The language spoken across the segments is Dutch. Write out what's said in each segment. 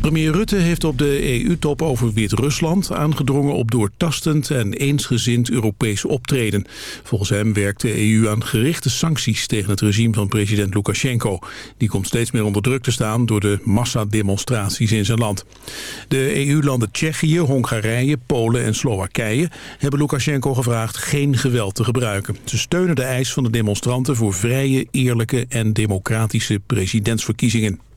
Premier Rutte heeft op de EU-top over Wit-Rusland aangedrongen op doortastend en eensgezind Europees optreden. Volgens hem werkt de EU aan gerichte sancties tegen het regime van president Lukashenko. Die komt steeds meer onder druk te staan door de massademonstraties in zijn land. De EU-landen Tsjechië, Hongarije, Polen en Slowakije hebben Lukashenko gevraagd geen geweld te gebruiken. Ze steunen de eis van de demonstranten voor vrije, eerlijke en democratische presidentsverkiezingen.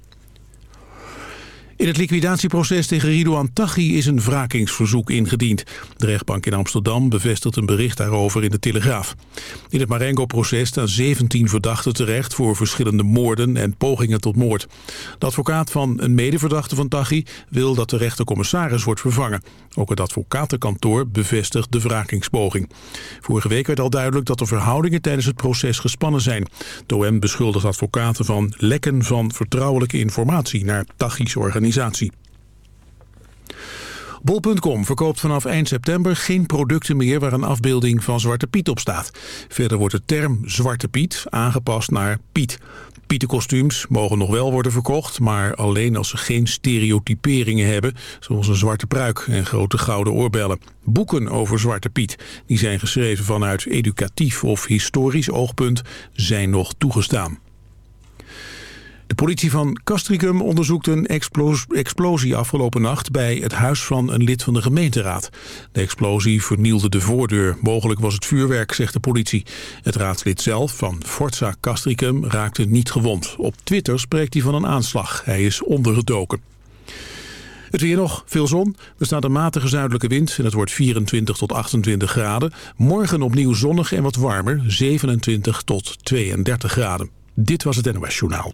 In het liquidatieproces tegen Ridouan Taghi is een wrakingsverzoek ingediend. De rechtbank in Amsterdam bevestigt een bericht daarover in de Telegraaf. In het Marengo-proces staan 17 verdachten terecht voor verschillende moorden en pogingen tot moord. De advocaat van een medeverdachte van Taghi wil dat de rechtercommissaris wordt vervangen. Ook het advocatenkantoor bevestigt de wrakingspoging. Vorige week werd al duidelijk dat de verhoudingen tijdens het proces gespannen zijn. De OM beschuldigt advocaten van lekken van vertrouwelijke informatie naar Taghi's organisatie. Bol.com verkoopt vanaf eind september geen producten meer waar een afbeelding van Zwarte Piet op staat. Verder wordt de term Zwarte Piet aangepast naar Piet. Pietenkostuums mogen nog wel worden verkocht, maar alleen als ze geen stereotyperingen hebben, zoals een zwarte pruik en grote gouden oorbellen. Boeken over Zwarte Piet, die zijn geschreven vanuit educatief of historisch oogpunt, zijn nog toegestaan. De politie van Castricum onderzoekt een explosie afgelopen nacht... bij het huis van een lid van de gemeenteraad. De explosie vernielde de voordeur. Mogelijk was het vuurwerk, zegt de politie. Het raadslid zelf van Forza Castricum raakte niet gewond. Op Twitter spreekt hij van een aanslag. Hij is ondergedoken. Het weer nog, veel zon. Er staat een matige zuidelijke wind en het wordt 24 tot 28 graden. Morgen opnieuw zonnig en wat warmer, 27 tot 32 graden. Dit was het NOS Journaal.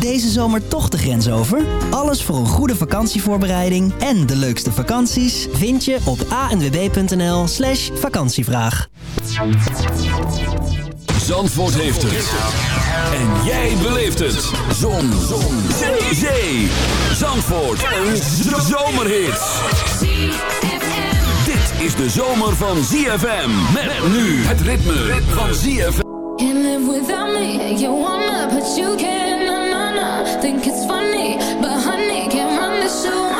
Deze zomer toch de grens over? Alles voor een goede vakantievoorbereiding en de leukste vakanties vind je op anwb.nl slash vakantievraag. Zandvoort heeft het. En jij beleeft het. Zon. Zon. Zee. Zee. Zandvoort. Een zomerhit. Dit is de zomer van ZFM. Met nu het ritme van ZFM. Can't live without me. You wanna, but you can't. Think it's funny, but honey, can't run this show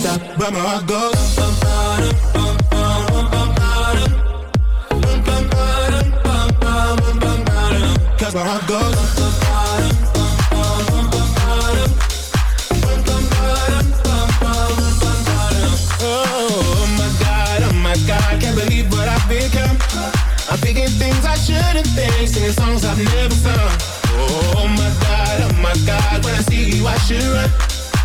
stop where my heart goes. I'm thinking things I shouldn't think, singing songs I've never sung. Oh my God, oh my God, when I see you I should run.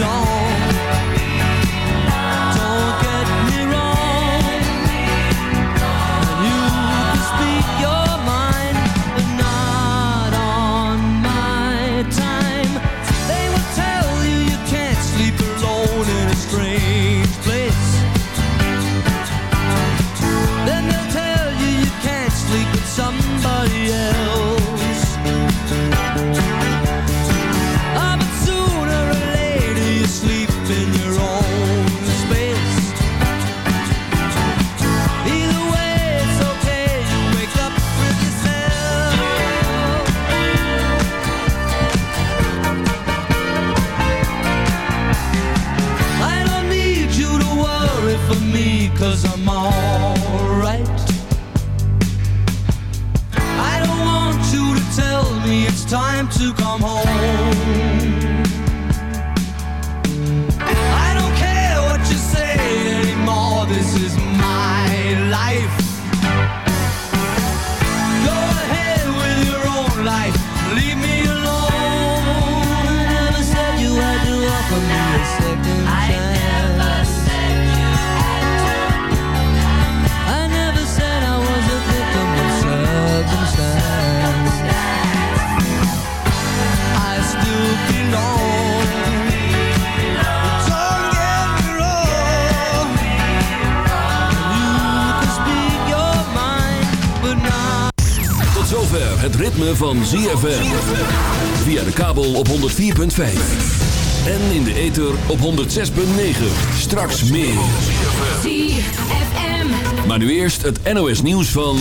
long. Straks meer. ZFM. Maar nu eerst het NOS nieuws van...